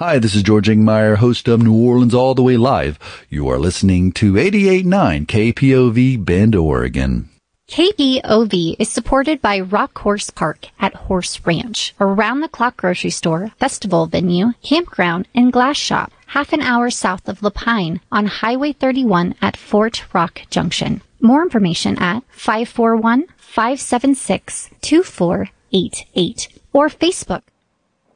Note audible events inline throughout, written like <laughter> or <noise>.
Hi, this is George Ingmeyer, host of New Orleans All the Way Live. You are listening to 88.9 KPOV Bend, Oregon. KPOV is supported by Rock Horse Park at Horse Ranch, around the clock grocery store, festival venue, campground, and glass shop, half an hour south of La Pine on Highway 31 at Fort Rock Junction. More information at 541-576-2488 or Facebook.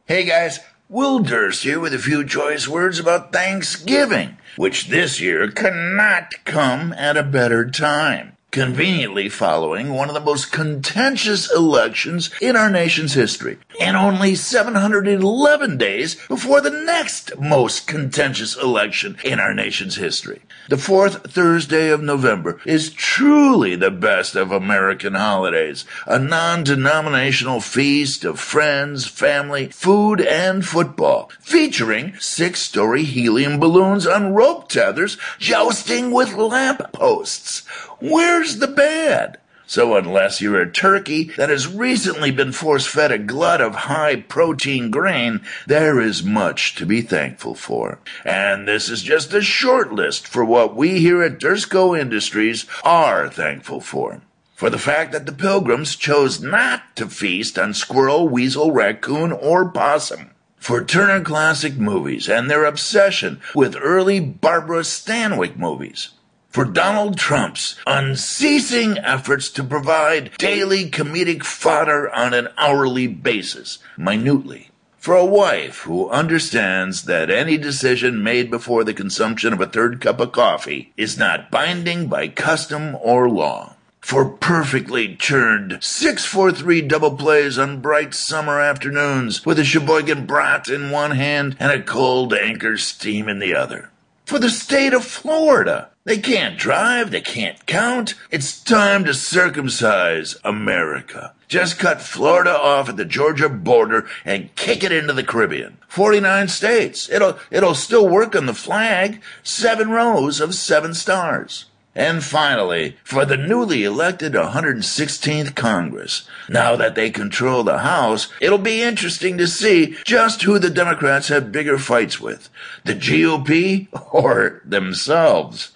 Hey guys, Will Durst here with a few choice words about Thanksgiving, which this year cannot come at a better time conveniently following one of the most contentious elections in our nation's history, and only 711 days before the next most contentious election in our nation's history. The fourth Thursday of November is truly the best of American holidays, a non-denominational feast of friends, family, food, and football, featuring six-story helium balloons on rope tethers jousting with lamp posts. Where's the bad? So unless you're a turkey that has recently been force fed a glut of high protein grain, there is much to be thankful for. And this is just a short list for what we here at Durstco Industries are thankful for. For the fact that the pilgrims chose not to feast on squirrel, weasel, raccoon, or possum. For Turner Classic Movies and their obsession with early Barbara Stanwyck movies for Donald Trump's unceasing efforts to provide daily comedic fodder on an hourly basis, minutely. For a wife who understands that any decision made before the consumption of a third cup of coffee is not binding by custom or law. For perfectly churned 643 double plays on bright summer afternoons with a Sheboygan brat in one hand and a cold anchor steam in the other. For the state of Florida, they can't drive, they can't count. It's time to circumcise America. Just cut Florida off at the Georgia border and kick it into the Caribbean. 49 states. It'll, it'll still work on the flag. Seven rows of seven stars. And finally, for the newly elected 116th Congress, now that they control the House, it'll be interesting to see just who the Democrats have bigger fights with, the GOP or themselves.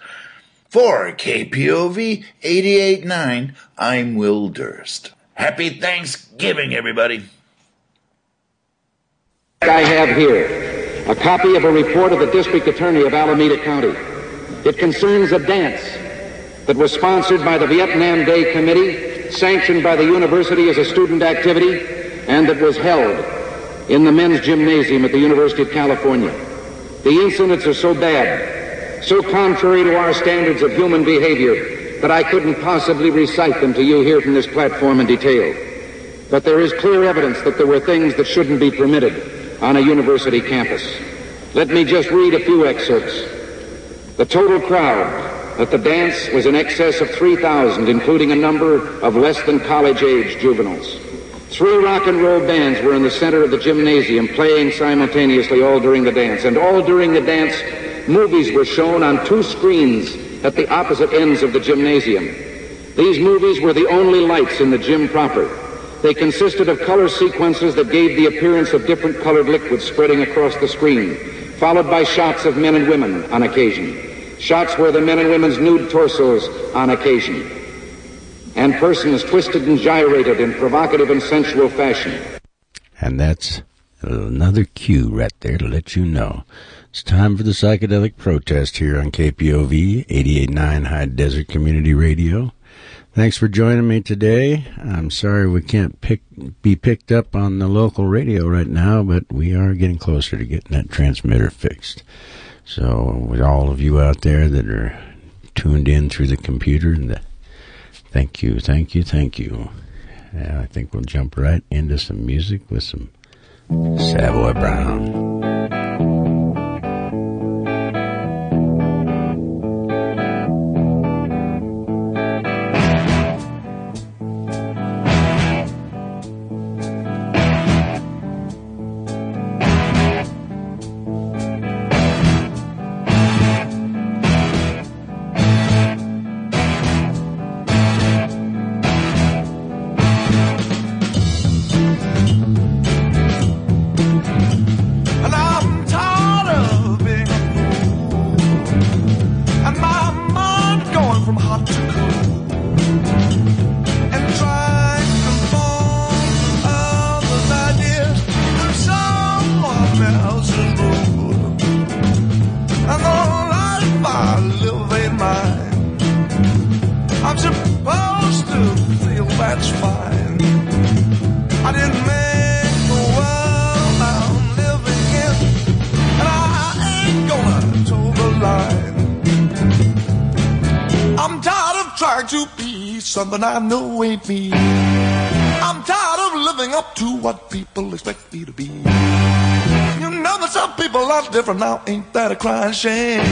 For KPOV 889, I'm Will Durst. Happy Thanksgiving, everybody. I have here a copy of a report of the District Attorney of Alameda County. It concerns a dance that was sponsored by the Vietnam Day Committee, sanctioned by the university as a student activity, and that was held in the men's gymnasium at the University of California. The incidents are so bad so contrary to our standards of human behavior that I couldn't possibly recite them to you here from this platform in detail. But there is clear evidence that there were things that shouldn't be permitted on a university campus. Let me just read a few excerpts. The total crowd at the dance was in excess of 3,000, including a number of less than college age juveniles. Three rock and roll bands were in the center of the gymnasium playing simultaneously all during the dance. And all during the dance, movies were shown on two screens at the opposite ends of the gymnasium. These movies were the only lights in the gym proper. They consisted of color sequences that gave the appearance of different colored liquids spreading across the screen, followed by shots of men and women on occasion, shots where the men and women's nude torsos on occasion, and persons twisted and gyrated in provocative and sensual fashion. And that's another cue right there to let you know it's time for the psychedelic protest here on KPOV 889 High Desert Community Radio. Thanks for joining me today. I'm sorry we can't pick, be picked up on the local radio right now, but we are getting closer to getting that transmitter fixed. So, with all of you out there that are tuned in through the computer, the, thank you, thank you, thank you. I think we'll jump right into some music with some Savoy Brown. Different now, ain't that a crying shame?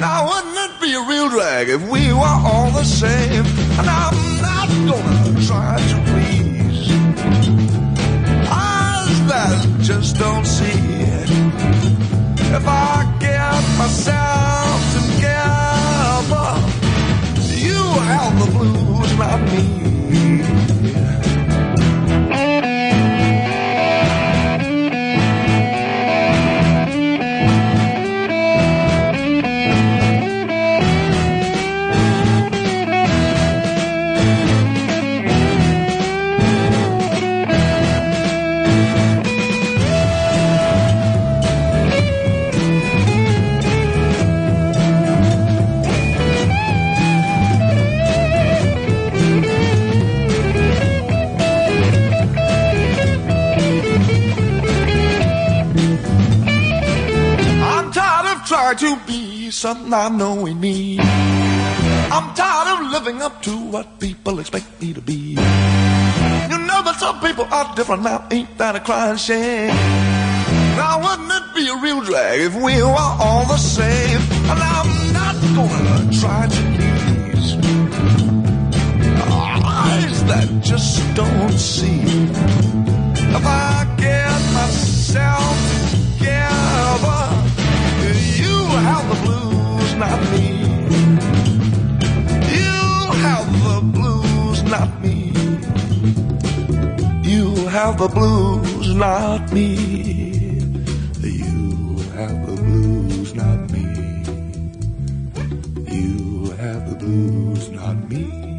Now wouldn't it be a real drag if we were all the same? And I'm not gonna try to please eyes that just don't see. If I get myself together, you have the blues, not me. Something I know ain't me. I'm tired of living up to what people expect me to be. You know that some people are different now, ain't that a crying shame? Now wouldn't it be a real drag if we were all the same? And I'm not gonna try to please ah, eyes that just don't see. If I get myself together, you have the blues, not me. You have the blues, not me. You have the blues, not me. You have the blues, not me. You have the blues, not me.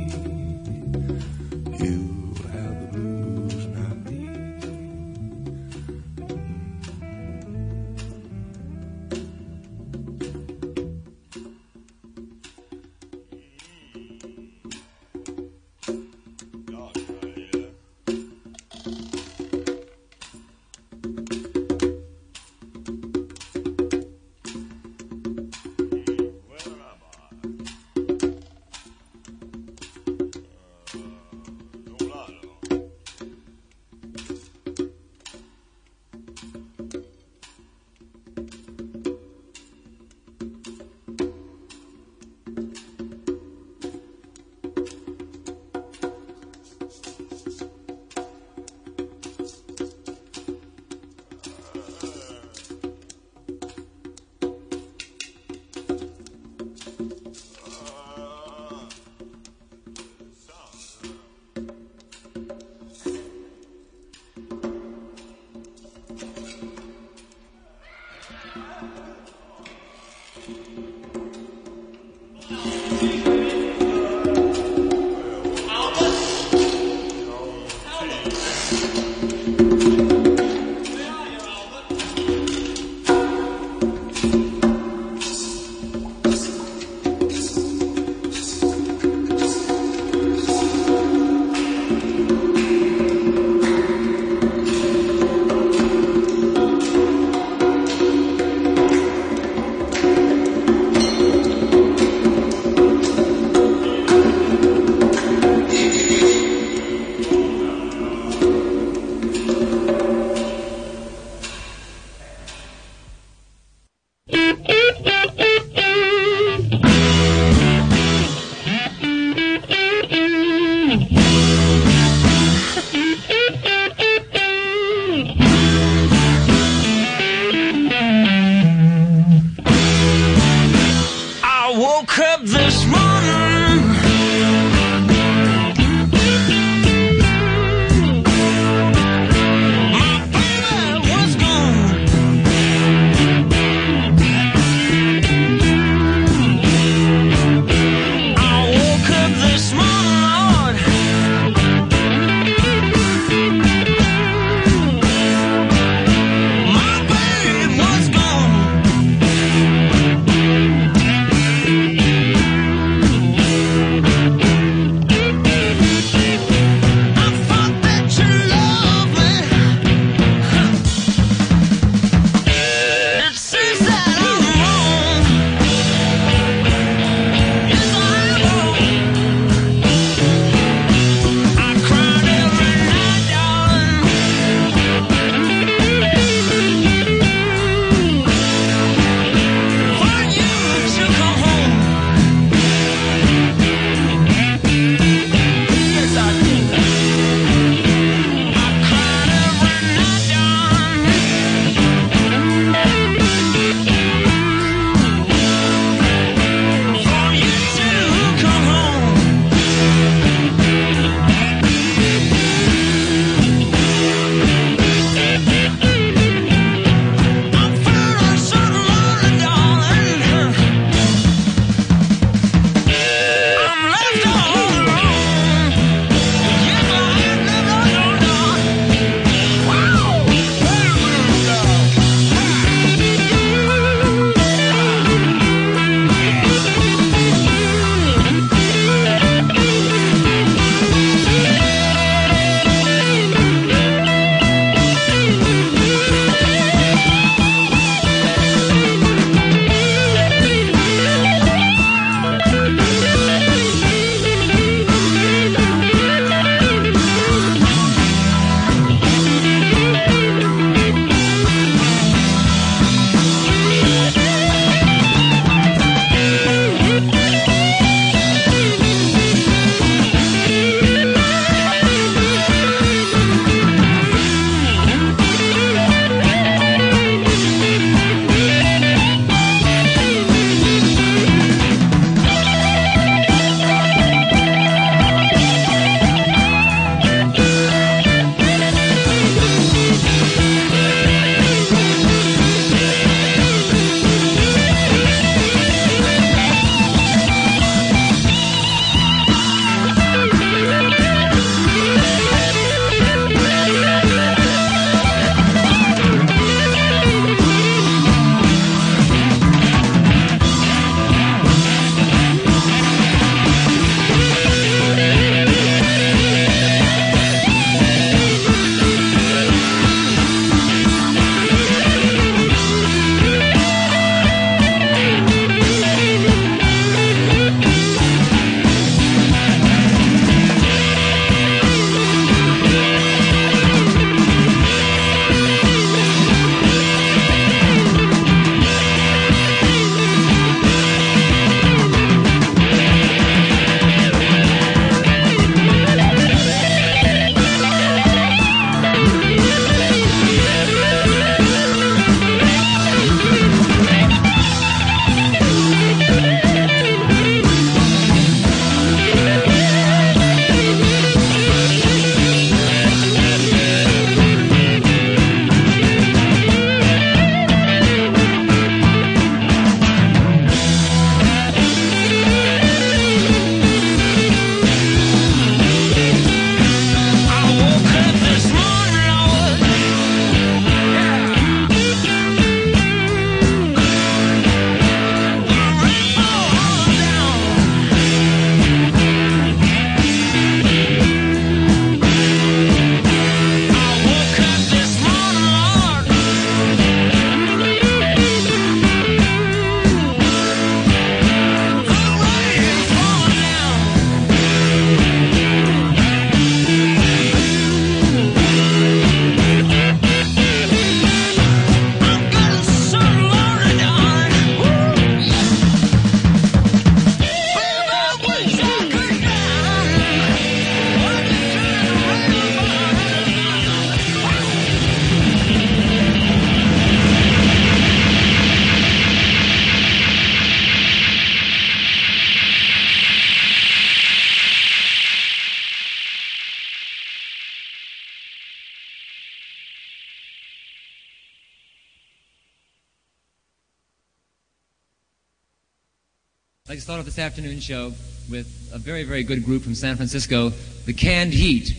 Like to start off this afternoon show with a very, very good group from San Francisco, the Canned Heat.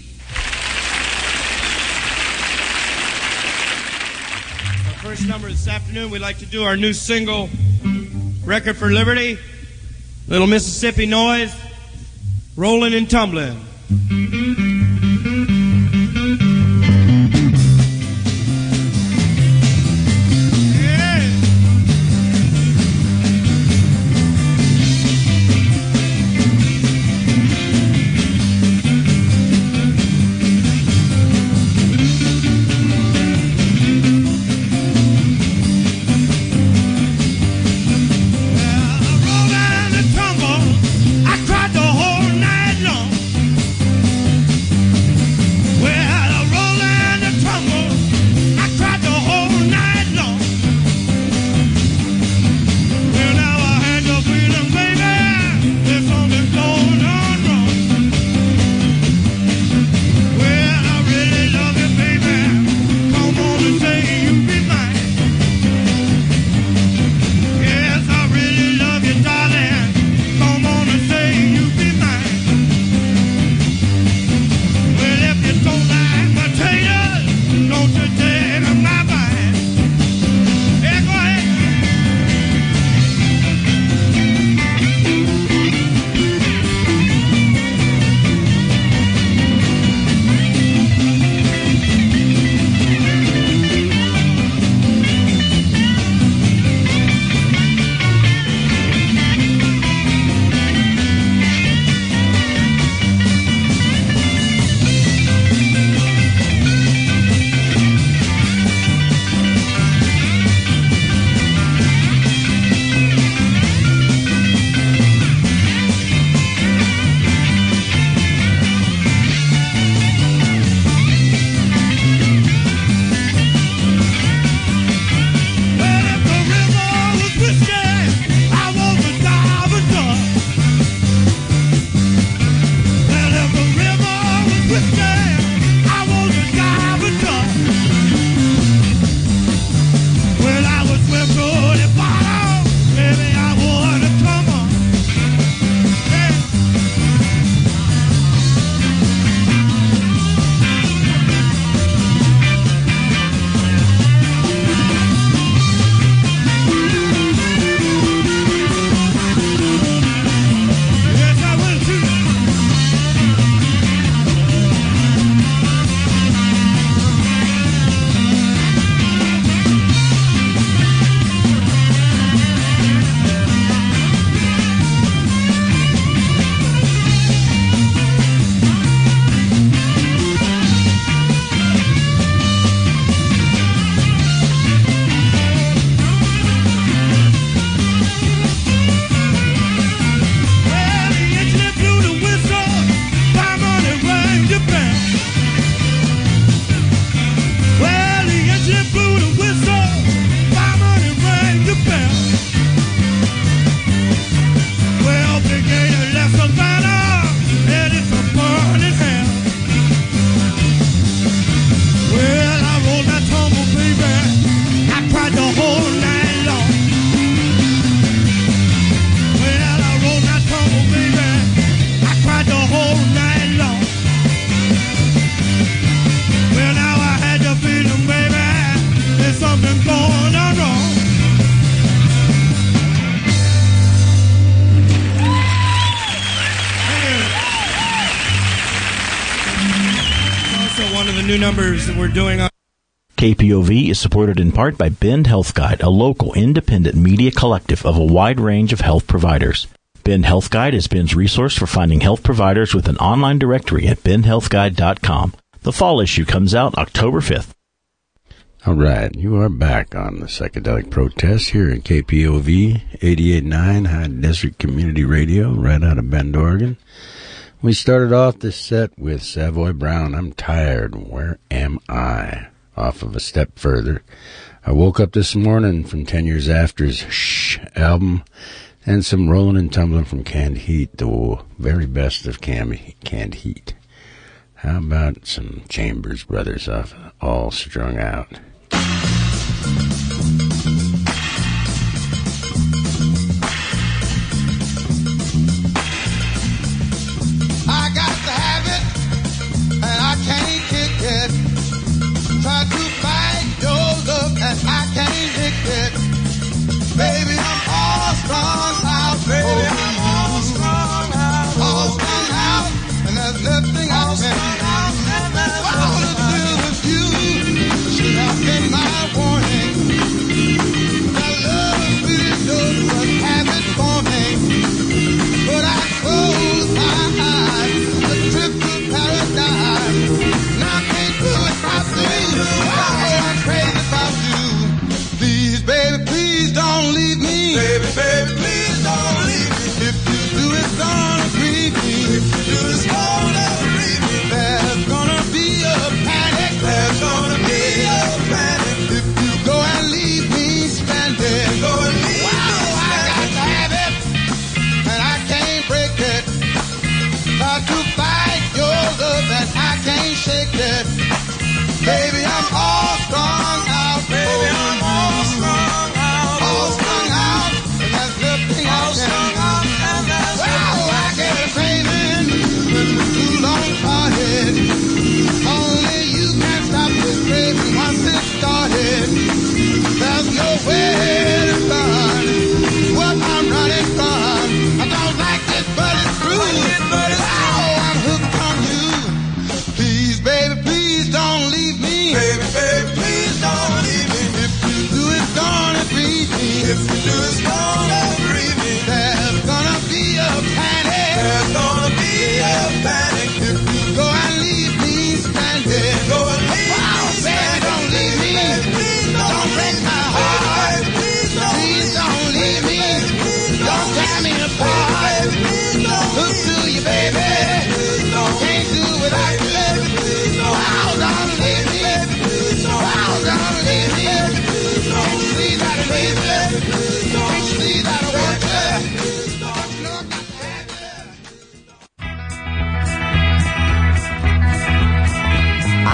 Our first number this afternoon, we'd like to do our new single, Record for Liberty, Little Mississippi Noise, Rolling and Tumbling. New numbers that we're doing on. KPOV is supported in part by Bend Health Guide, a local independent media collective of a wide range of health providers. Bend Health Guide is Bend's resource for finding health providers with an online directory at bendhealthguide.com. The fall issue comes out October 5th. All right, you are back on the psychedelic protest here at KPOV 88.9 High Desert Community Radio, right out of Bend, Oregon. We started off this set with Savoy Brown. I'm tired. Where am I? Off of a step further. I woke up this morning from 10 years after's Shh album and some rolling and tumbling from Canned Heat, the very best of Cam- Canned Heat. How about some Chambers Brothers off All Strung Out?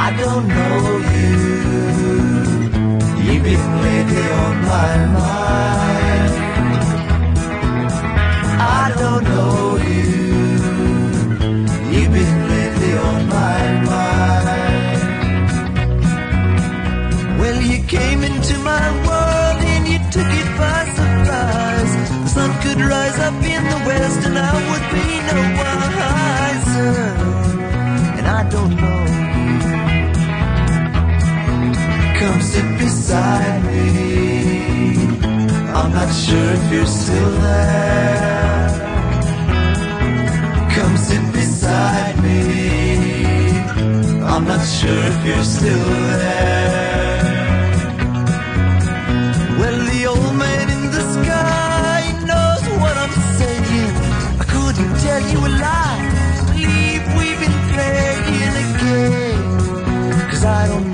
I don't know you. You've been lately on my mind. I don't know you. You've been lately on my mind. Well, you came into my world and you took it by surprise. The sun could rise up in the west and I would not sure if you're still there. Come sit beside me. I'm not sure if you're still there. Well, the old man in the sky knows what I'm saying. I couldn't tell you a lie. Believe we've been playing a game. Cause I don't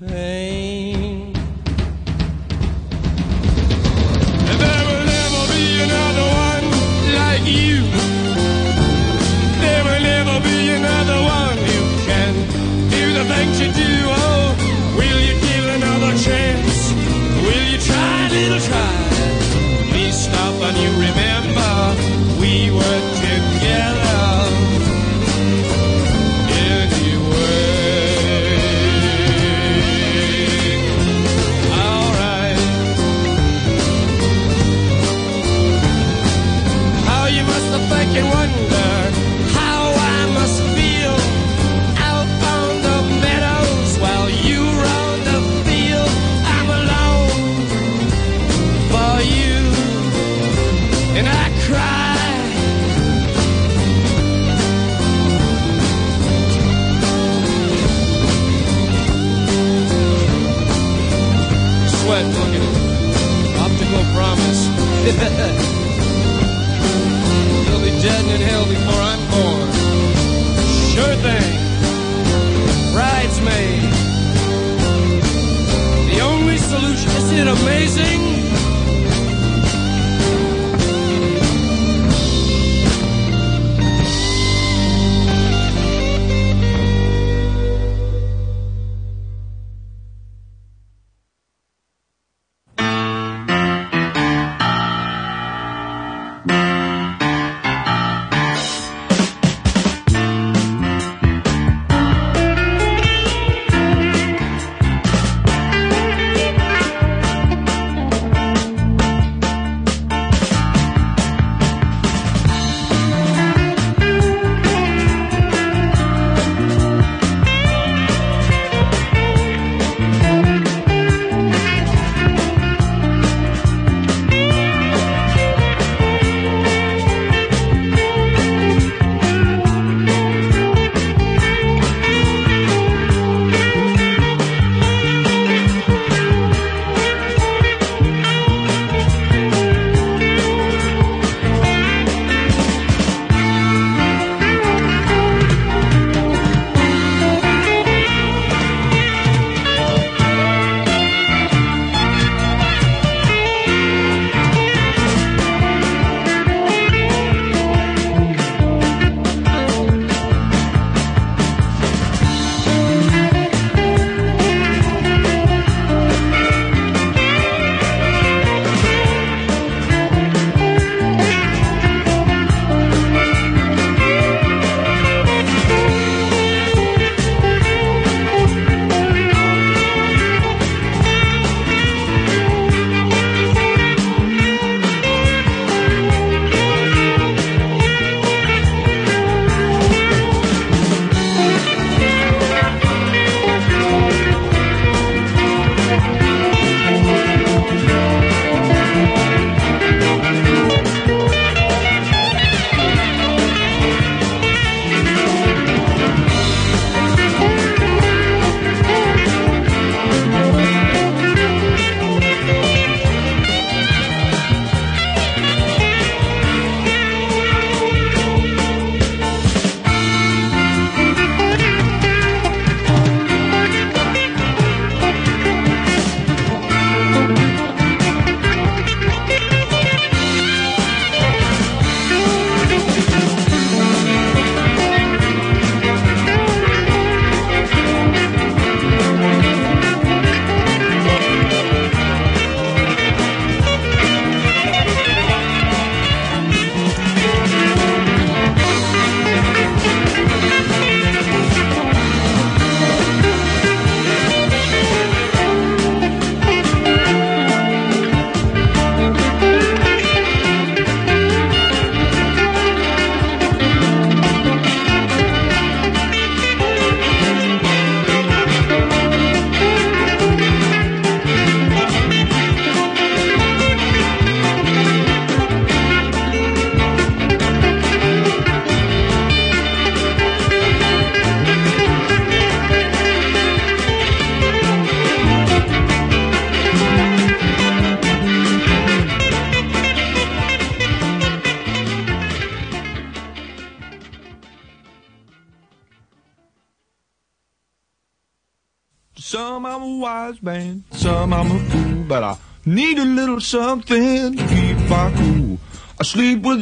pain?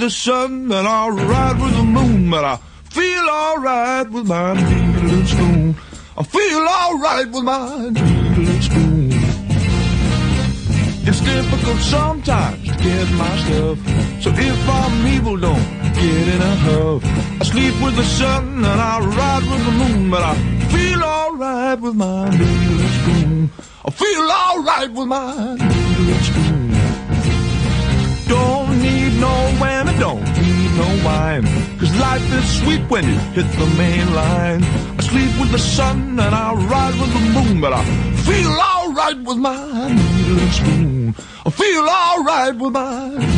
The sun and I'll ride with the moon, but I when you hit the main line. I sleep with the sun and I ride with the moon, but I feel alright with my needle and spoon. I feel alright with my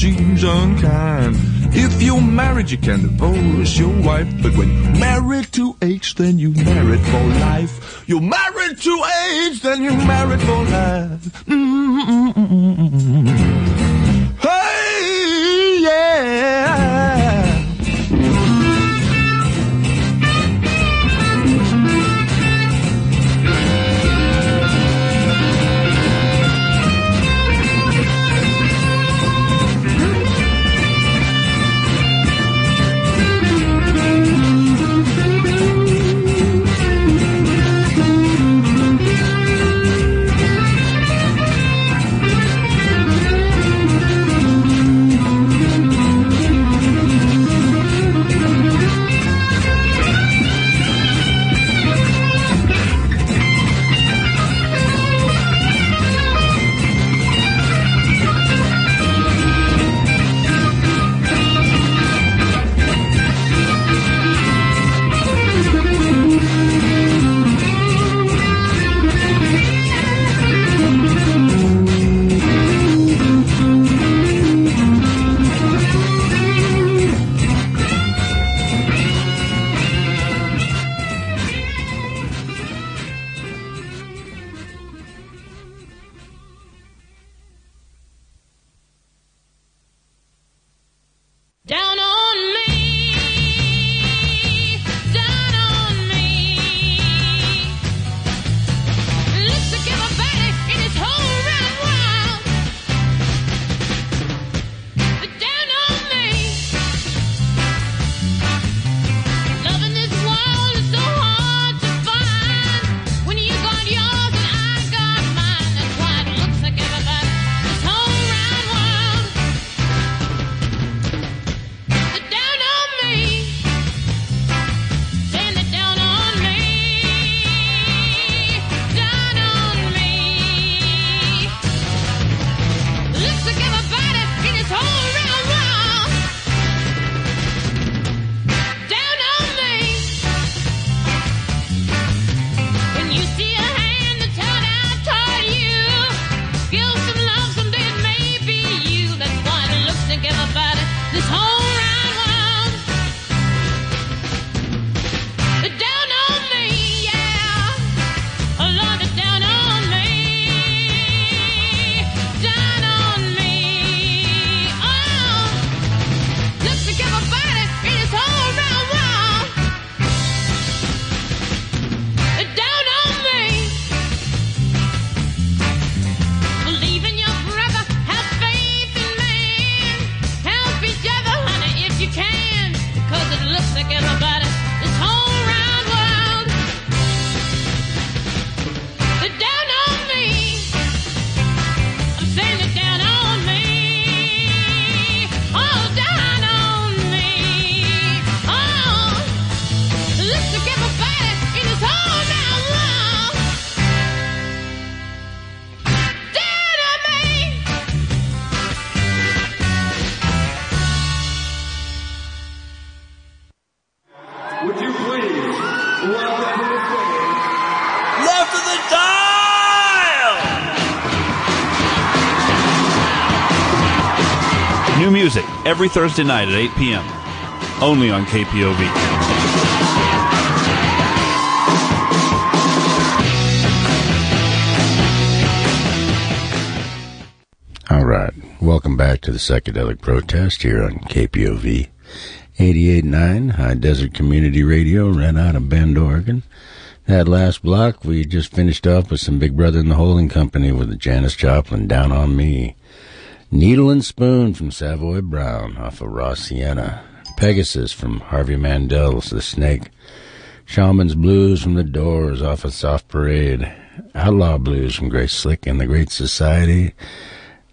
seems unkind. If you're married, you can divorce your wife. But when you're married to age, then you married for life. You're married to age, then you're married for life. Mm-mm-mm-mm-mm. Hey, yeah. Every Thursday night at 8 p.m. Only on KPOV. All right. Welcome back to the Psychedelic Protest here on KPOV 88.9 High Desert Community Radio, right out of Bend, Oregon. That last block, we just finished off with some Big Brother and the Holding Company with the Janis Joplin Down on Me. Needle and Spoon from Savoy Brown off of Raw Sienna. Pegasus from Harvey Mandel's The Snake. Shaman's Blues from The Doors off of Soft Parade. Outlaw Blues from Grace Slick and the Great Society.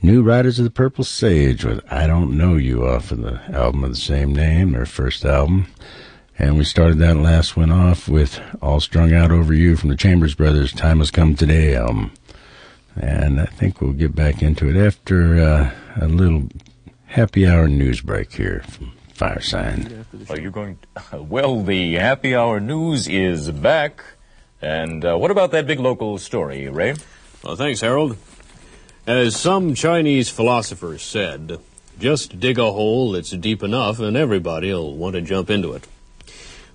New Riders of the Purple Sage with I Don't Know You off of the album of the same name, their first album. And we started that last one off with All Strung Out Over You from the Chambers Brothers' Time Has Come Today album. And I think we'll get back into it after uh, a little happy hour news break here from Firesign. Are you going? <laughs> well, the happy hour news is back. And uh, what about that big local story, Ray? Well, thanks, Harold. As some Chinese philosophers said, just dig a hole that's deep enough and everybody'll want to jump into it.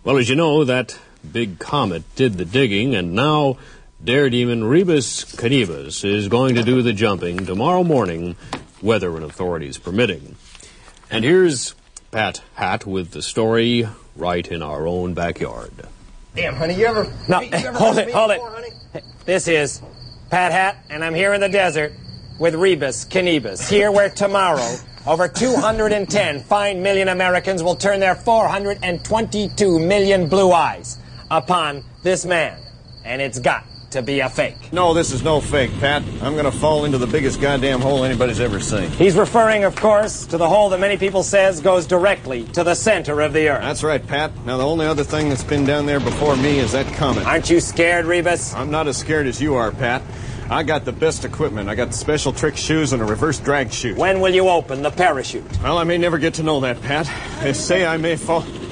Well, as you know, that big comet did the digging, and now daredemon Rebus Cannebus is going to do the jumping tomorrow morning, weather and authorities permitting. And here's Pat Hat with the story right in our own backyard. Damn, honey, you ever. No, you ever hold it, hold before, it. honey? This is Pat Hat, and I'm here in the desert with Rebus Cannebus. Here where tomorrow, over 210 fine million Americans will turn their 422 million blue eyes upon this man. And it's got to be a fake. No, this is no fake, Pat. I'm gonna fall into the biggest goddamn hole anybody's ever seen. He's referring, of course, to the hole that many people says goes directly to the center of the earth. That's right, Pat. Now, the only other thing that's been down there before me is that comet. Aren't you scared, Rebus? I'm not as scared as you are, Pat. I got the best equipment. I got special trick shoes and a reverse drag chute. When will you open the parachute? Well, I may never get to know that, Pat. They say I may fall. <laughs>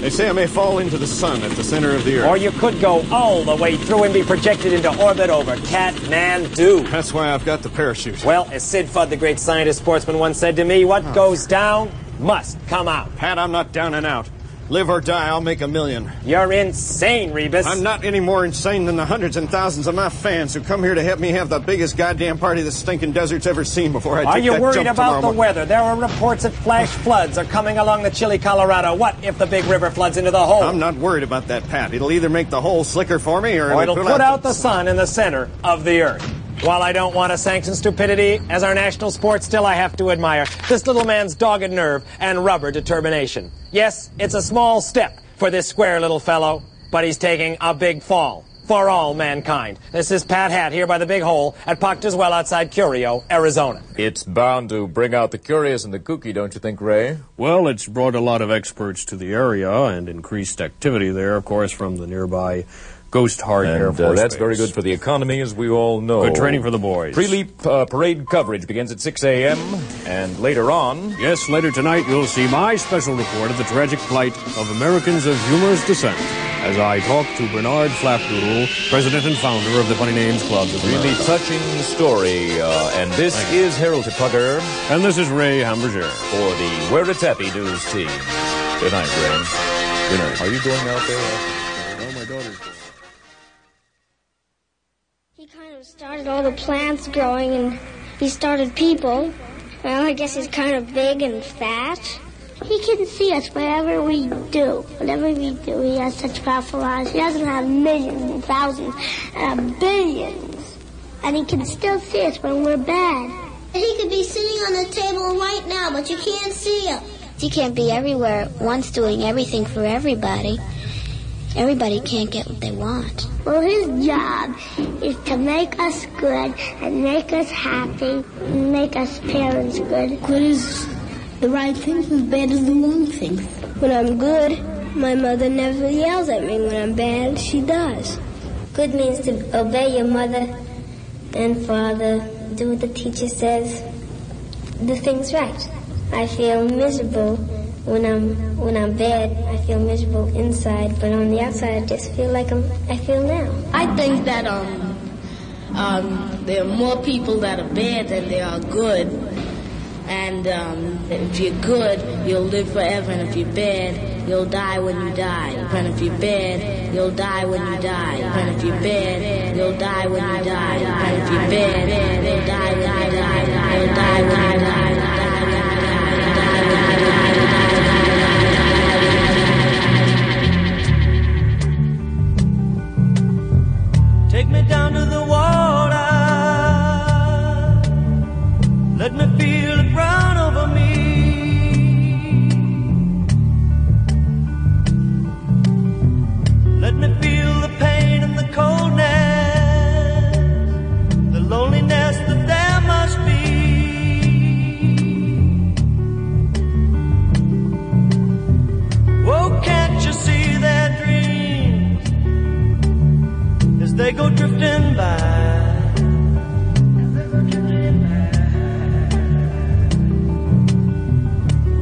they say I may fall into the sun at the center of the earth. Or you could go all the way through and be projected into orbit over Kathmandu. That's why I've got the parachute. Well, as Sid Fudd, the great scientist sportsman, once said to me, what goes down must come out. Pat, I'm not down and out. Live or die, I'll make a million. You're insane, Rebus. I'm not any more insane than the hundreds and thousands of my fans who come here to help me have the biggest goddamn party the stinking desert's ever seen before I Are take you that worried about the weather? There are reports that flash floods are coming along the chilly Colorado. What if the big river floods into the hole? I'm not worried about that, Pat. It'll either make the hole slicker for me or, or it'll put out the sun in the center of the earth. While I don't want to sanction stupidity as our national sport, still I have to admire this little man's dogged nerve and rubber determination. Yes, it's a small step for this square little fellow, but he's taking a big fall for all mankind. This is Pat Hat here by the Big Hole at Proctor's Well outside Curio, Arizona. It's bound to bring out the curious and the kooky, don't you think, Ray? Well, it's brought a lot of experts to the area and increased activity there, of course, from the nearby Ghost Heart Air Force uh, that's Base. very good for the economy, as we all know. Good training for the boys. Pre-leap uh, parade coverage begins at 6 a.m. and later on. Yes, later tonight you'll see my special report of the tragic plight of Americans of humorous descent as I talk to Bernard Flapdoodle, president and founder of the Funny Names Club of Really touching story. Uh, and this is Harold Hiphugger. And this is Ray Hamburger. For the Werritappy News team. Good night, Ray. Good night. Are you going out there? Well, my daughter's He kind of started all the plants growing and he started people. Well, I guess he's kind of big and fat. He can see us wherever we do. Whatever we do, he has such powerful eyes. He doesn't have millions and thousands and billions. And he can still see us when we're bad. He could be sitting on the table right now, but you can't see him. He can't be everywhere at once doing everything for everybody. Everybody can't get what they want. Well, his job is to make us good and make us happy and make us parents good. Good is the right things and bad is the wrong things. When I'm good, my mother never yells at me. When I'm bad, she does. Good means to obey your mother and father, do what the teacher says, do things right. I feel miserable when I'm when I'm bad, I feel miserable inside, but on the outside, I just feel like I'm I feel now. I think that um, um, there are more people that are bad than there are good. And um, if you're good, you'll live forever. And if you're bad, you'll die when you die. And if you're bad, you'll die when you die. And if you're bad, you'll die when you die. And if you're bad, you'll die when you die. You'll die when you die. Me down to the water. Let me feel drifting by.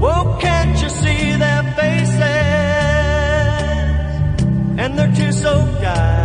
Whoa, can't you see their faces and their tear soaked eyes?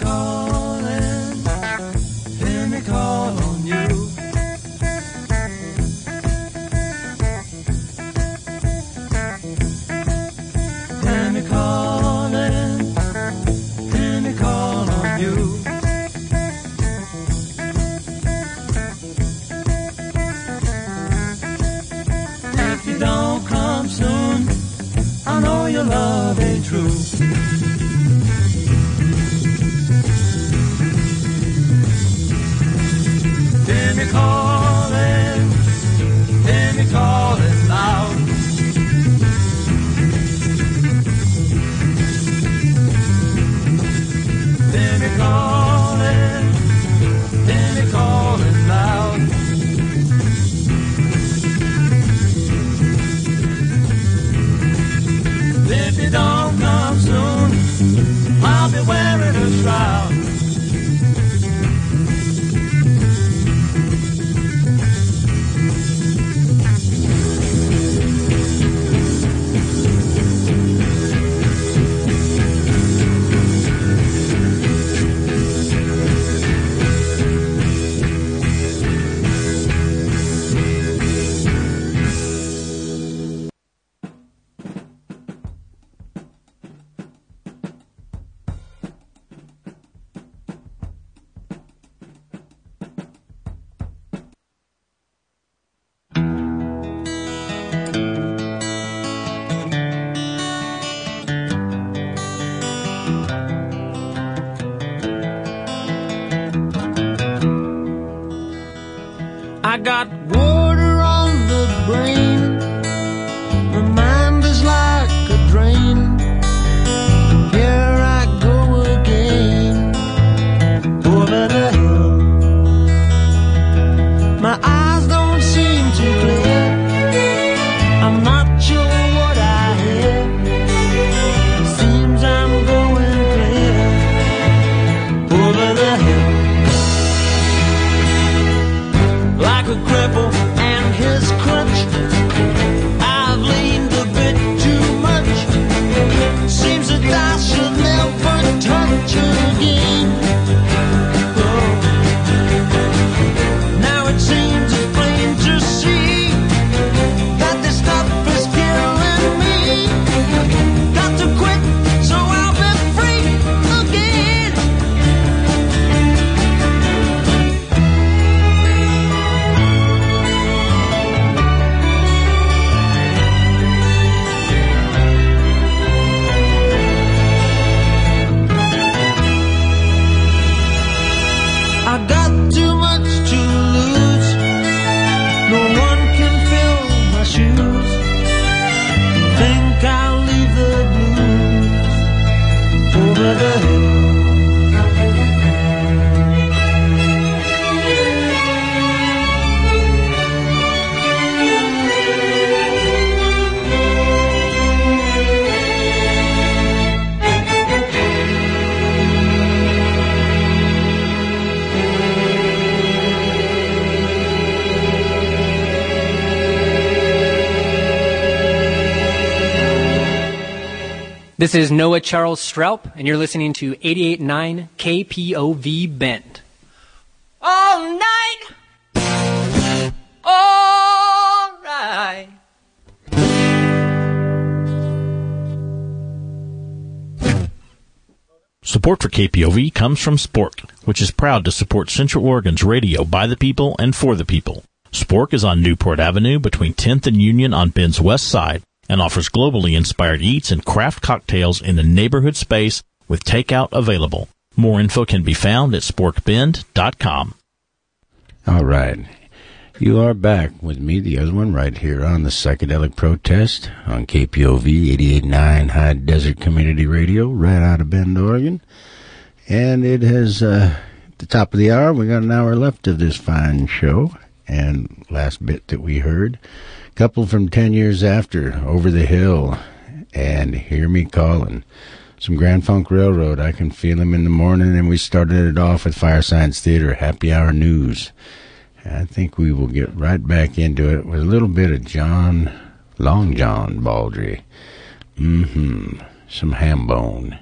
Claro. This is Noah Charles Straup, and you're listening to 88.9 KPOV Bend. All night. All right. Support for KPOV comes from Spork, which is proud to support Central Oregon's radio by the people and for the people. Spork is on Newport Avenue between 10th and Union on Bend's west side and offers globally inspired eats and craft cocktails in a neighborhood space with takeout available. More info can be found at sporkbend.com. All right. You are back with me, the other one, right here on the Psychedelic Protest on KPOV 88.9 High Desert Community Radio, right out of Bend, Oregon. And it has, uh, the top of the hour, we got an hour left of this fine show. And last bit that we heard, couple from 10 years after, Over the Hill, and Hear Me Calling. Some Grand Funk Railroad, I can feel him in the morning, and we started it off with Firesign Theatre, Happy Hour News. I think we will get right back into it with a little bit of John, Long John Baldry. Mm-hmm. Some ham bone.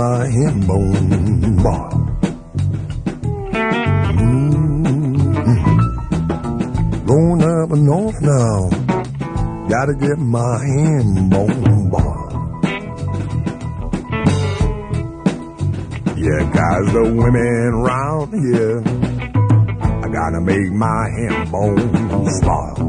My ham bone bar. Mm-hmm. Going up north now. Gotta get my ham bone bar. Yeah, guys, the women round here. I gotta make my ham bone.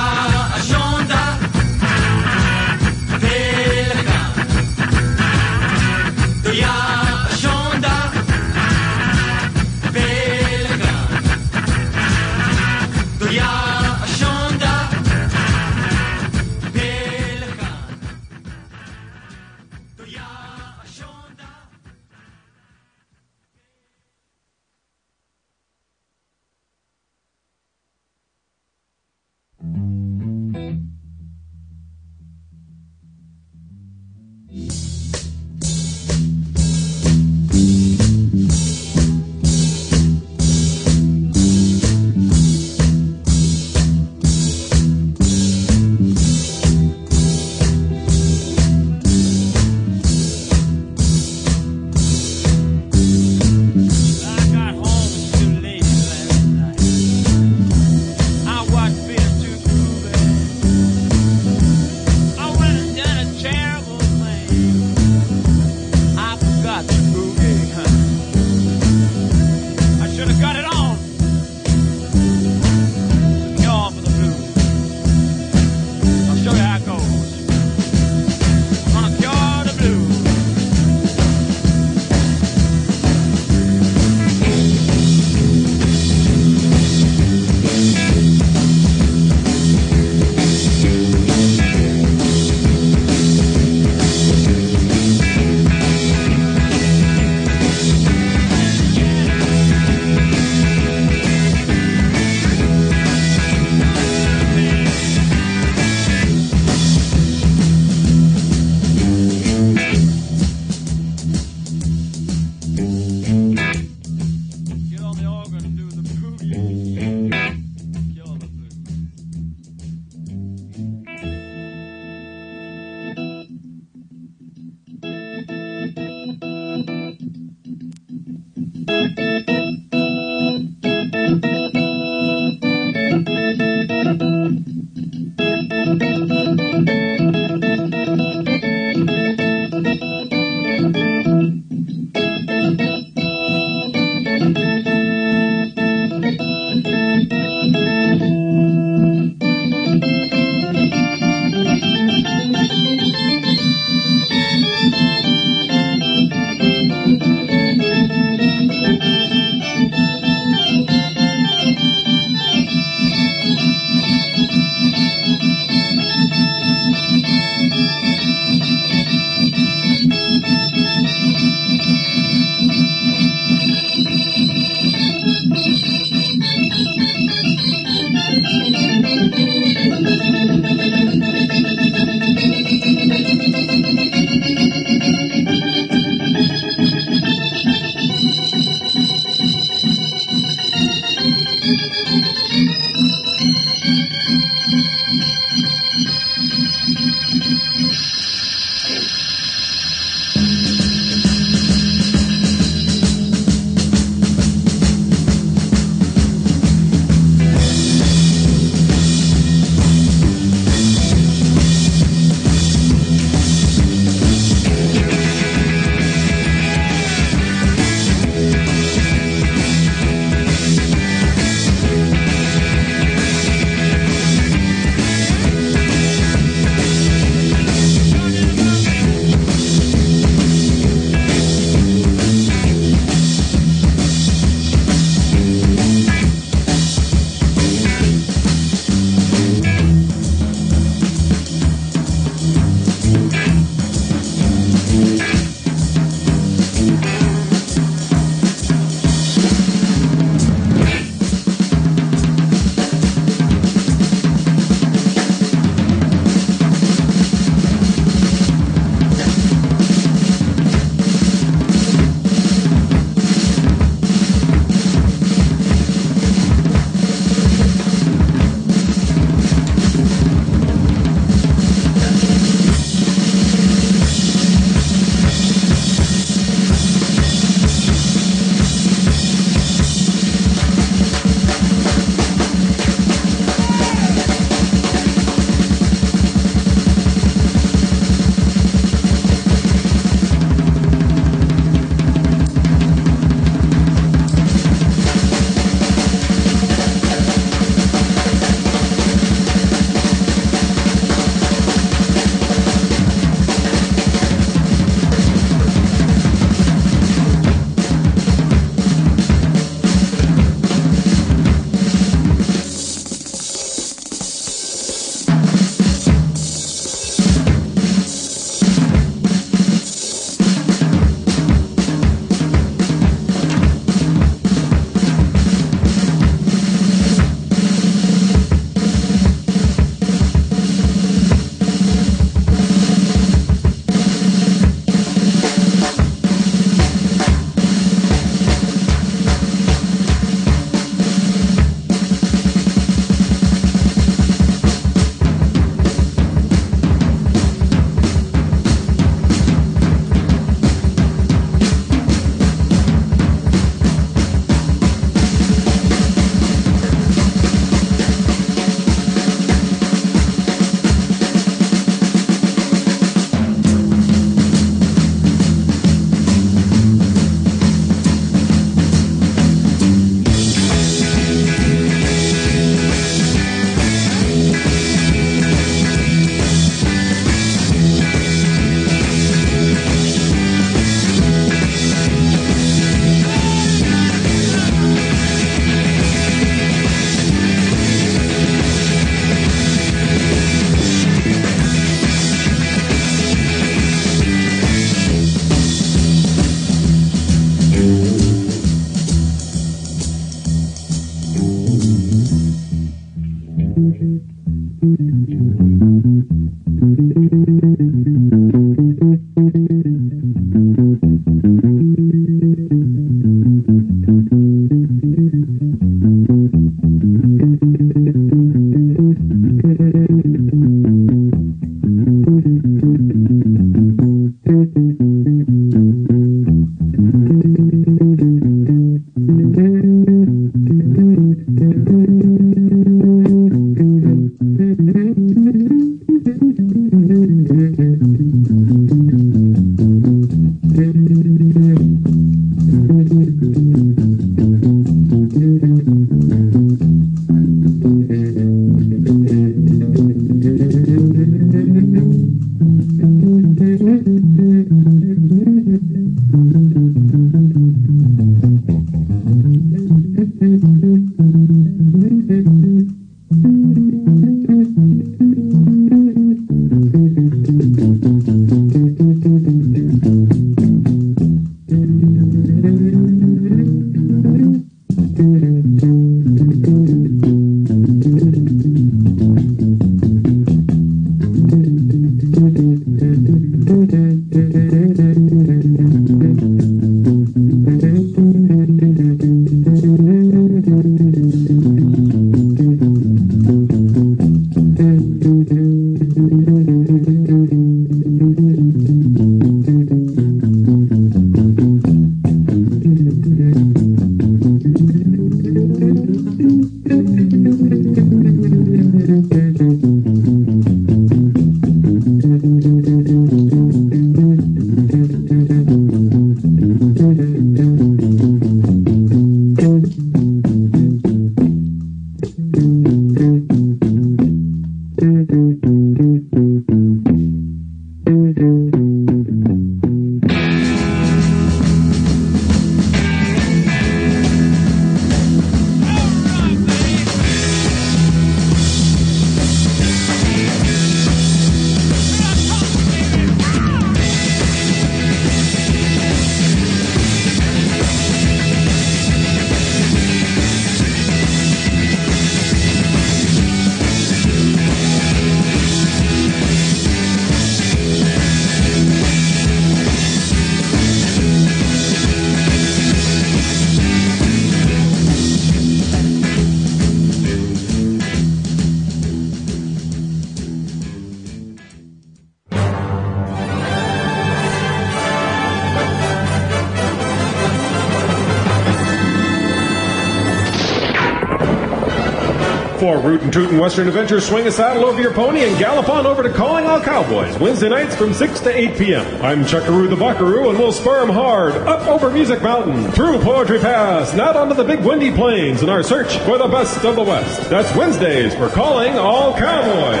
Western Adventure, swing a saddle over your pony and gallop on over to Calling All Cowboys, Wednesday nights from 6 to 8 p.m. I'm Chuckaroo the Buckaroo, and we'll spur 'em hard up over Music Mountain, through Poetry Pass, and out onto the big windy plains in our search for the best of the West. That's Wednesdays for Calling All Cowboys.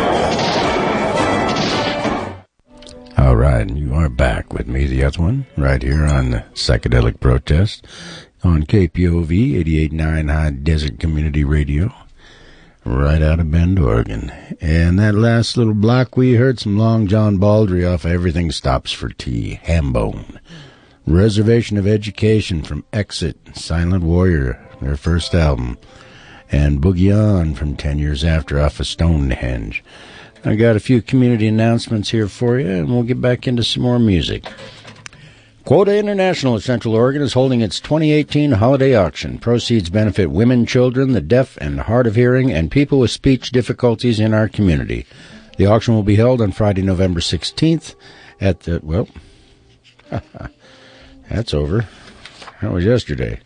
All right, and you are back with me, the other one, right here on the Psychedelic Protest on KPOV 88.9 High Desert Community Radio, right out of Bend, Oregon. And that last little block, we heard some Long John Baldry off Everything Stops for Tea, Hambone. Reservation of Education from Exit, Silent Warrior, their first album. And Boogie On from 10 Years After off of Stonehenge. I got a few community announcements here for you, and we'll get back into some more music. Quota International of Central Oregon is holding its 2018 holiday auction. Proceeds benefit women, children, the deaf and hard of hearing, and people with speech difficulties in our community. The auction will be held on Friday, November 16th at the, well, <laughs> that's over. That was yesterday.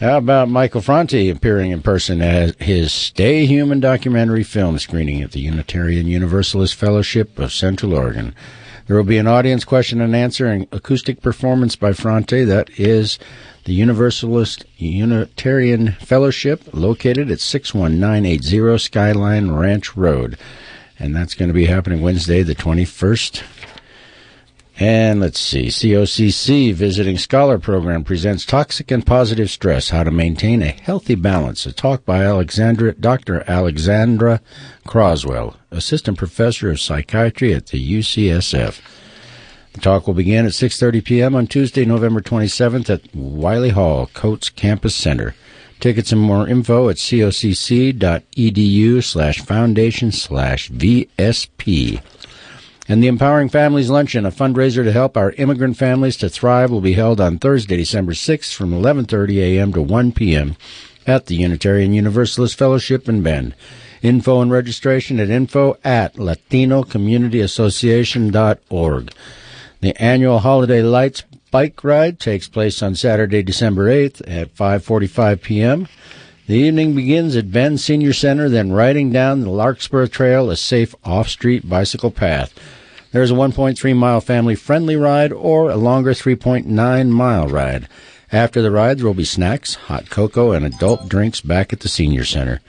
How about Michael Franti appearing in person at his Stay Human documentary film screening at the Unitarian Universalist Fellowship of Central Oregon? There will be an audience question and answer and acoustic performance by Franti. That is the Universalist Unitarian Fellowship located at 61980 Skyline Ranch Road. And that's going to be happening Wednesday, the 21st. And let's see, COCC Visiting Scholar Program presents Toxic and Positive Stress, How to Maintain a Healthy Balance. A talk by Alexandra, Dr. Alexandra Crosswell, Assistant Professor of Psychiatry at the UCSF. The talk will begin at 6.30 p.m. on Tuesday, November 27th at Wiley Hall, Coats Campus Center. Tickets and more info at cocc.edu slash foundation slash VSP. And the Empowering Families Luncheon, a fundraiser to help our immigrant families to thrive, will be held on Thursday, December 6th from 11.30 a.m. to 1 p.m. at the Unitarian Universalist Fellowship in Bend. Info and registration at info at latinocommunityassociation.org. The annual Holiday Lights bike ride takes place on Saturday, December 8th at 5.45 p.m. The evening begins at Bend Senior Center, then riding down the Larkspur Trail, a safe off-street bicycle path. There's a 1.3 mile family friendly ride or a longer 3.9 mile ride. After the ride, there will be snacks, hot cocoa, and adult drinks back at the Senior Center.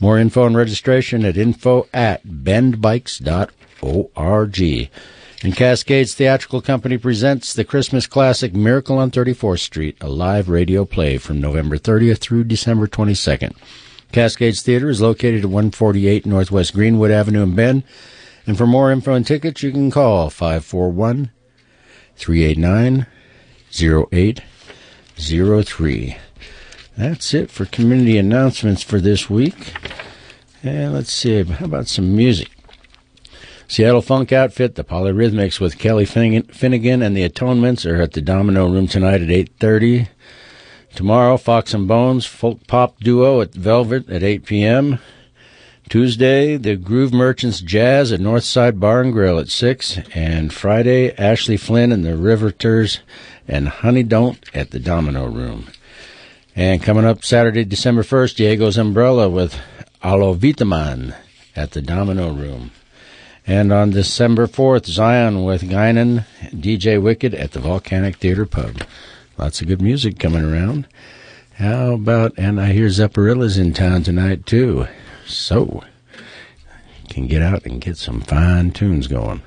More info and registration at info at bendbikes.org. And Cascades Theatrical Company presents the Christmas classic Miracle on 34th Street, a live radio play from November 30th through December 22nd. Cascades Theater is located at 148 Northwest Greenwood Avenue in Bend. And for more info and tickets, you can call 541 389 0803. That's it for community announcements for this week. And let's see, how about some music? Seattle Funk Outfit, the Polyrhythmics with Kelly Finnigan and the Atonements are at the Domino Room tonight at 8.30. Tomorrow, Fox and Bones, folk pop duo at Velvet at 8 p.m. Tuesday, the Groove Merchants Jazz at Northside Bar and Grill at 6. And Friday, Ashleigh Flynn and the Riveters and Honey Don't at the Domino Room. And coming up Saturday, December 1st, Diego's Umbrella with Alo Vitaman at the Domino Room. And on December 4th, Zion with Guinan, DJ Wicked at the Volcanic Theater Pub. Lots of good music coming around. How about, and I hear Zepparella's in town tonight too. So, can get out and get some fine tunes going.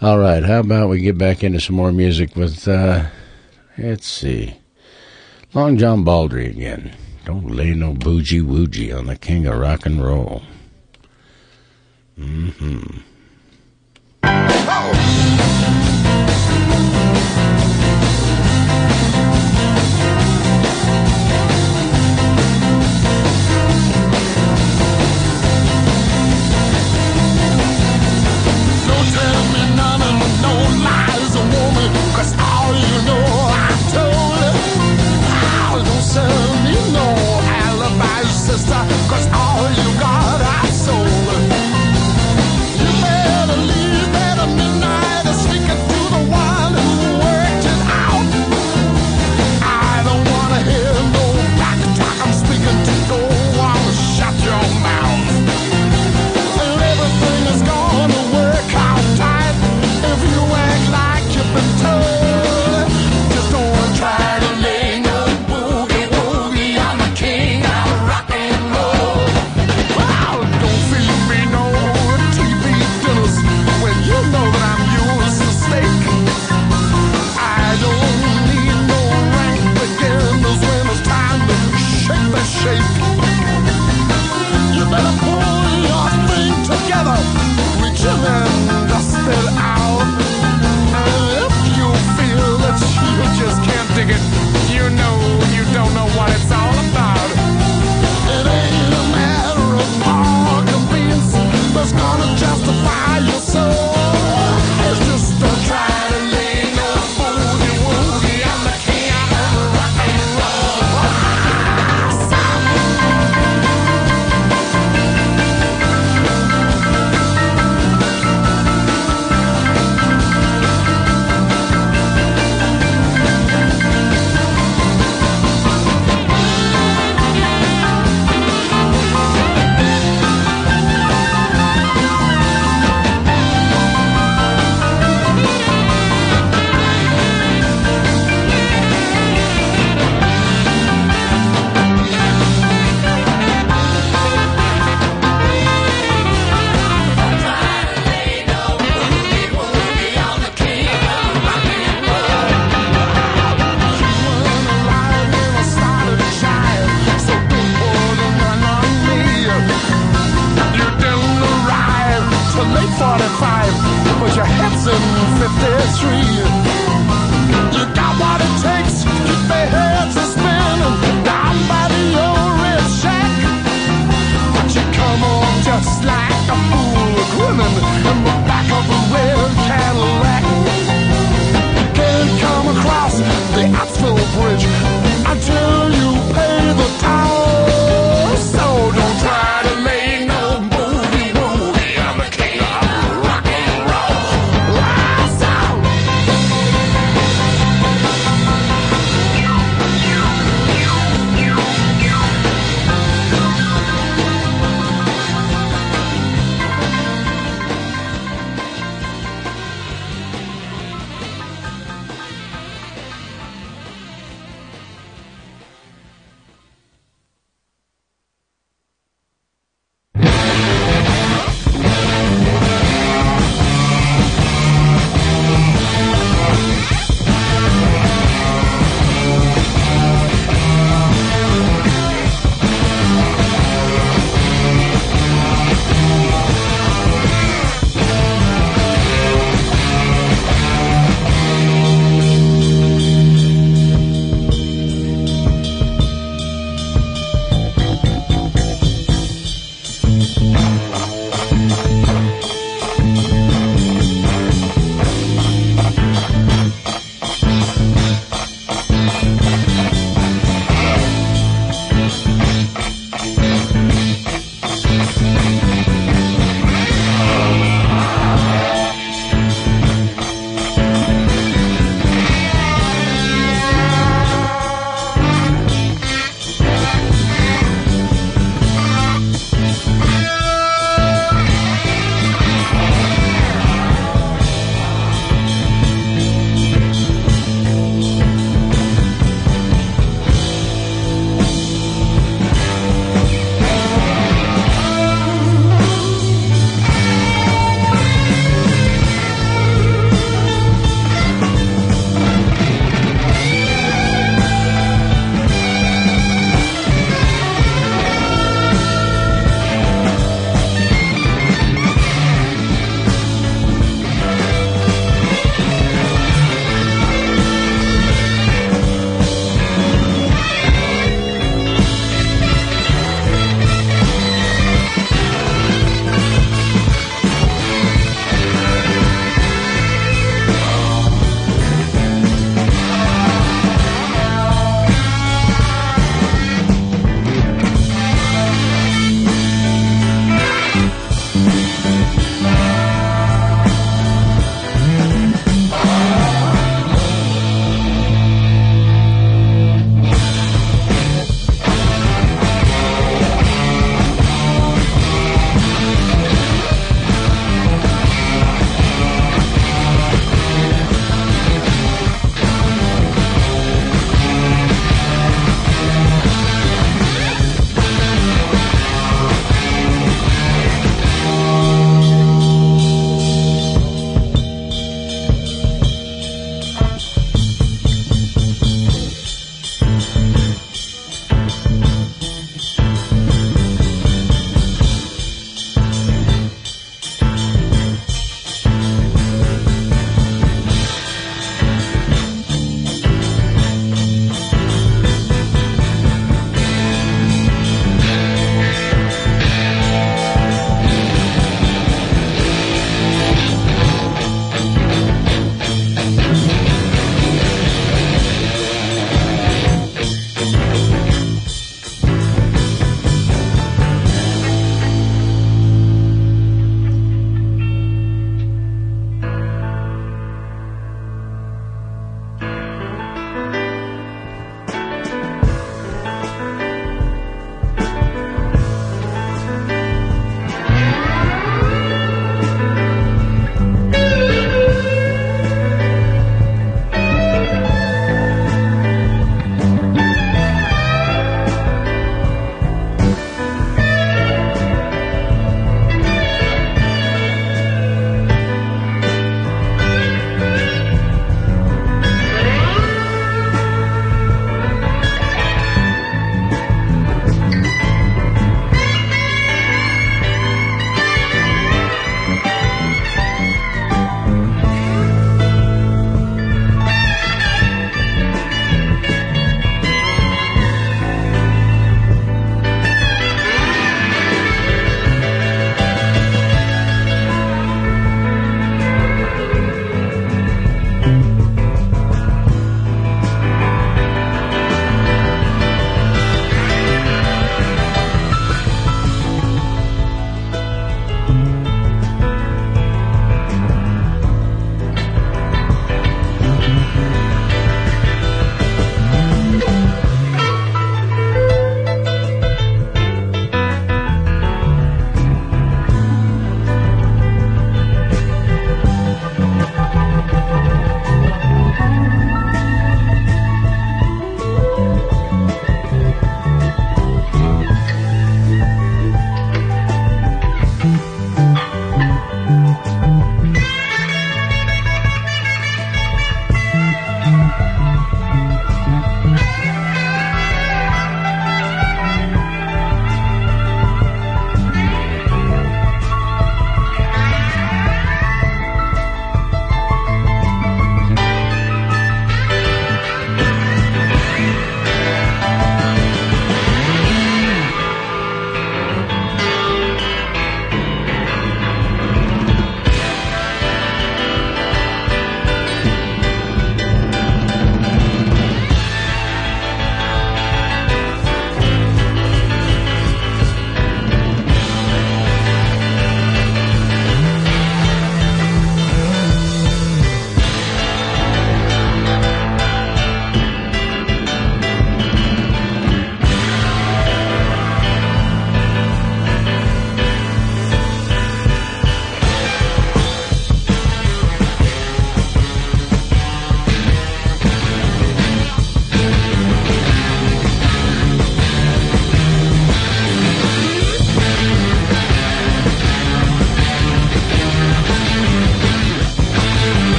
All right, how about we get back into some more music with, uh, let's see, Long John Baldry again. Don't lay no boogie woogie on the king of rock and roll. Mm-hmm. Don't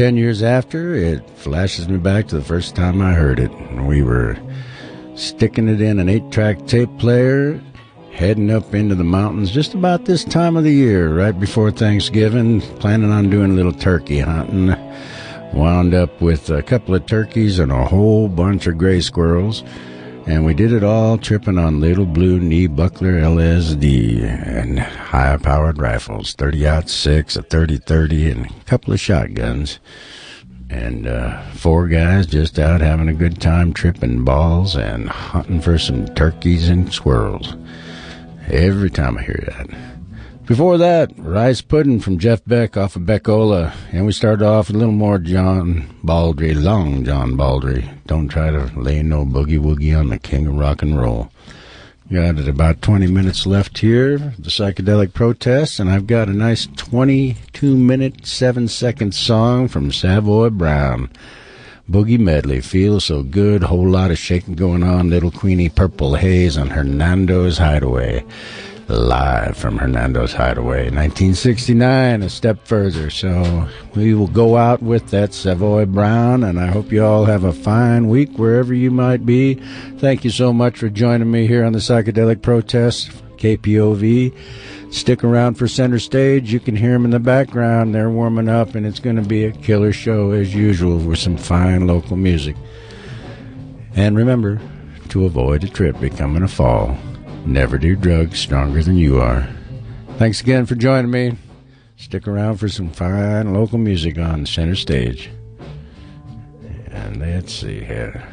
10 years after, it flashes me back to the first time I heard it. We were sticking it in an 8 track tape player, heading up into the mountains just about this time of the year, right before Thanksgiving, planning on doing a little turkey hunting. Wound up with a couple of turkeys and a whole bunch of gray squirrels. And we did it all tripping on little blue knee buckler LSD and high powered rifles, 30 out 6, a 30 30, and a couple of shotguns. And uh, four guys just out having a good time tripping balls and hunting for some turkeys and squirrels. Every time I hear that. Before that, Rice Pudding from Jeff Beck off of Beck-Ola. And we started off with a little more John Baldry, long John Baldry. Don't try to lay no boogie woogie on the king of rock and roll. Got about 20 minutes left here, the psychedelic protest, and I've got a nice 22 minute, 7 second song from Savoy Brown. Boogie Medley, feels so good, whole lot of shaking going on, little Queenie Purple Haze on Hernando's Hideaway live from Hernando's Hideaway, 1969, a step further. So we will go out with that Savoy Brown, and I hope you all have a fine week wherever you might be. Thank you so much for joining me here on the Psychedelic Protest, KPOV. Stick around for center stage. You can hear them in the background. They're warming up, and it's going to be a killer show as usual with some fine local music. And remember to avoid a trip becoming a fall. Never do drugs stronger than you are. Thanks again for joining me. Stick around for some fine local music on center stage. And let's see here.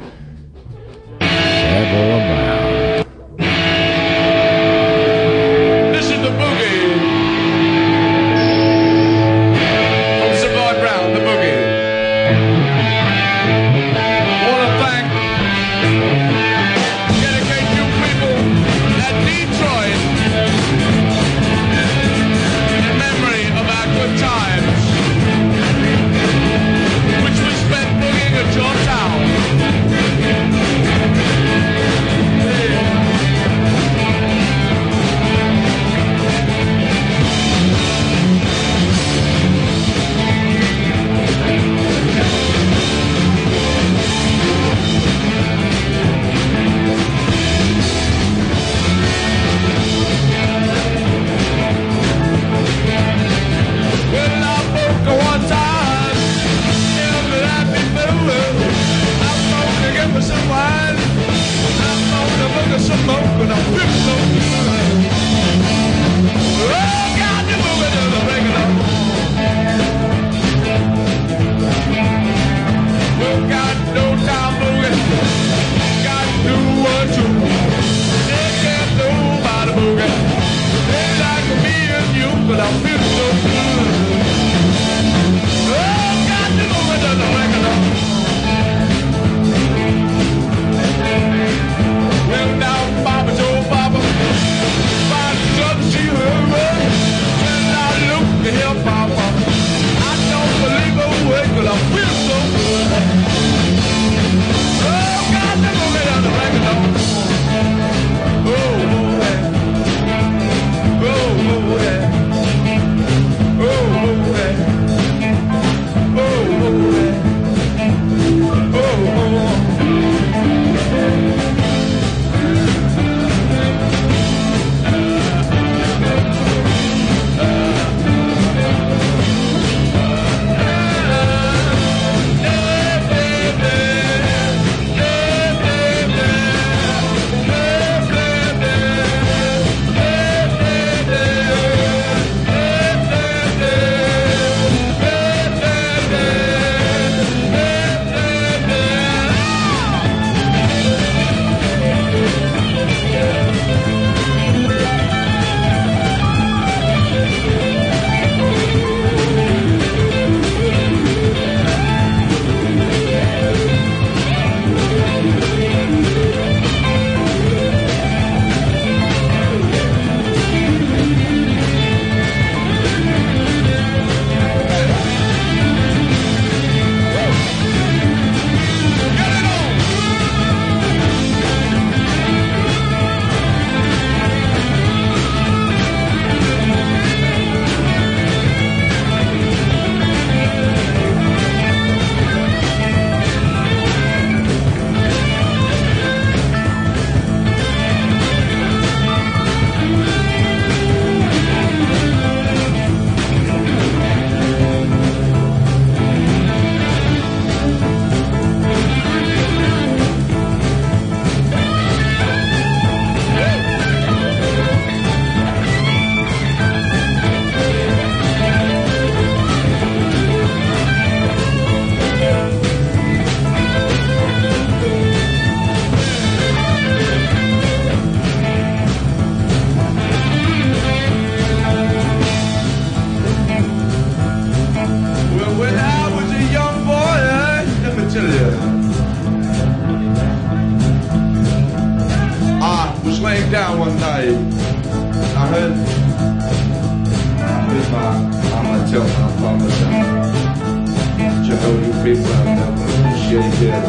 It.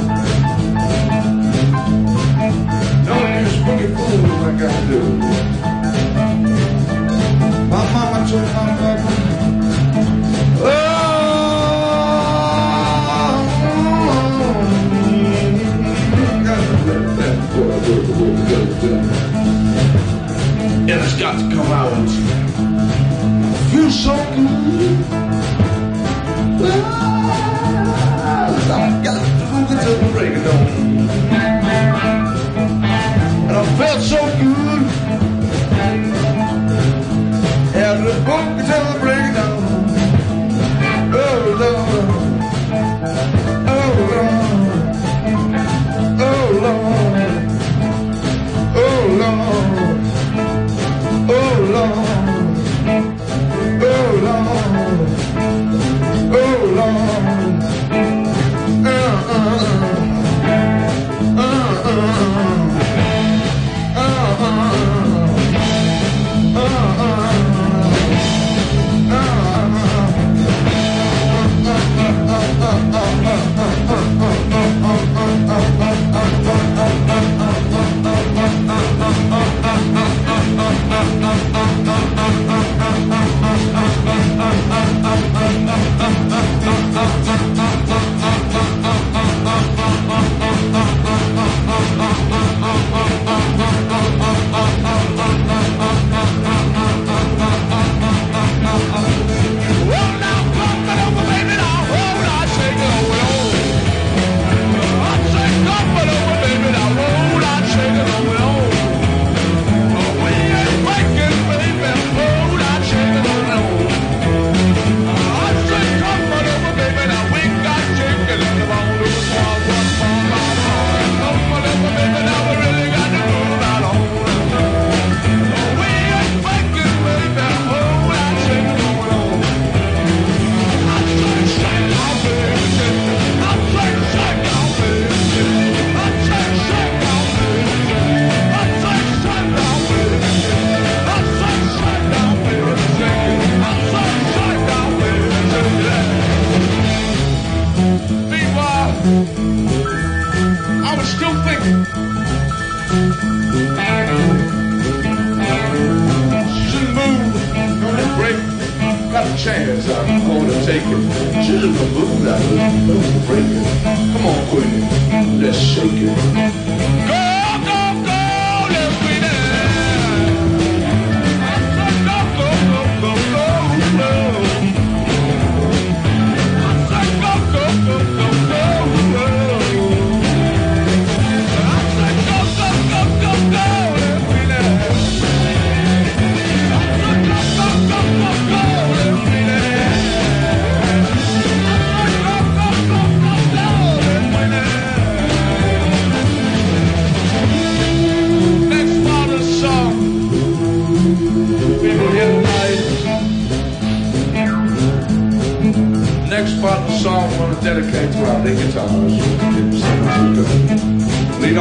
Don't use spooky fools like I do. My mama told my mama, and it's got to come out. Feel so good. I break of dawn. Chance, I'm gonna take it. Have moved, I don't break it. Come on, Queen, let's shake it. Dedicate to our lead guitarist. Lead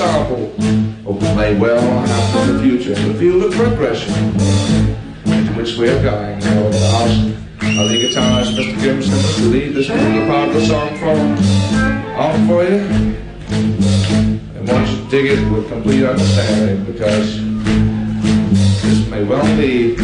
sorrowful, or we may well have in the future in the field of progression into which we are going. I would ask our lead guitarist, Mr. Grimson, to lead this particular part of the song from on for you. And once you dig it with complete understanding, because this may well be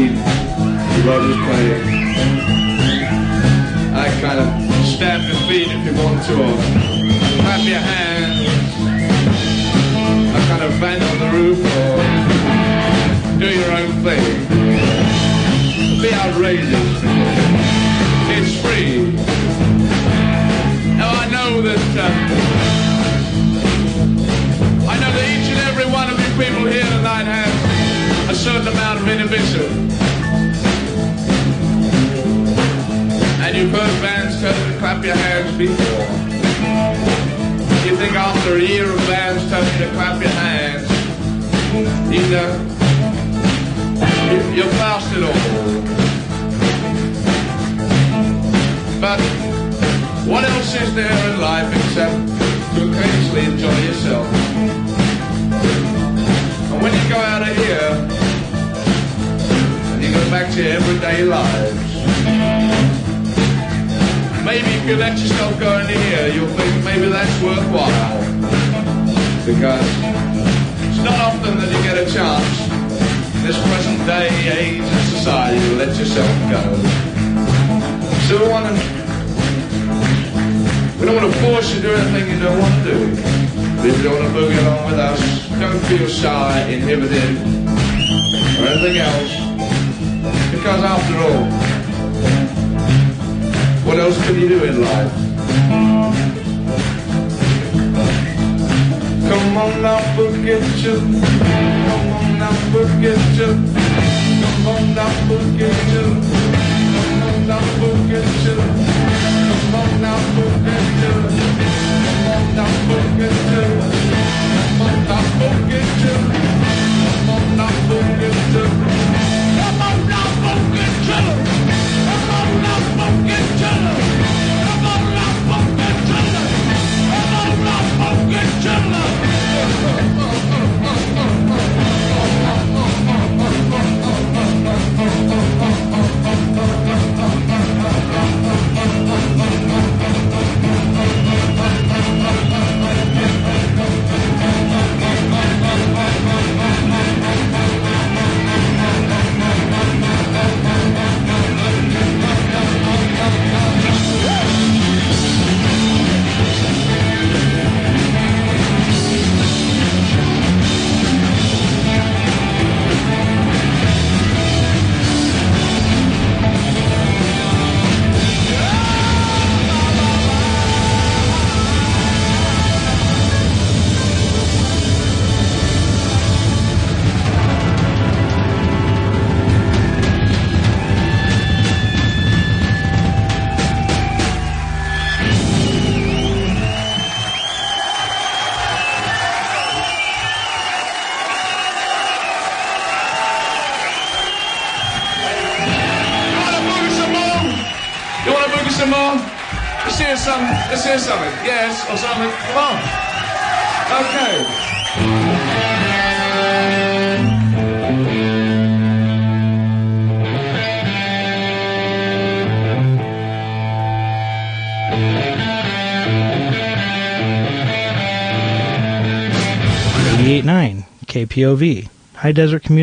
the beat the Roger's playing. I kind of stamp your feet if you want to, or clap your hands. I kind of bang on the roof, or do your own thing. Be outrageous. It's free. Now I know that. Uh, I know that each and every one of you people here tonight has a certain amount of inhibition. And you've heard bands tell you to clap your hands before. You think after a year of bands telling you to clap your hands, you know, you- you're past it all. But what else is there in life except to occasionally enjoy yourself? And when you go out of here back to everyday lives, maybe if you let yourself go into here, you'll think maybe that's worthwhile. Because it's not often that you get a chance in this present day, age, and society to let yourself go. So we want to, we don't want to force you to do anything you don't want to do. If you don't want to boogie along with us, don't feel shy, inhibited, or anything else. Because after all, what else can you do in life? Come on now, forget you. Come on now, forget you. Come on now, forget you. Come on now, forget you. Come on now, forget you. Come on now, forget you. Come on now, forget you. Come on now, forget you. Something. Something. Yes, or something. Come on. Okay. Eighty-eight nine KPOV, High Desert Community.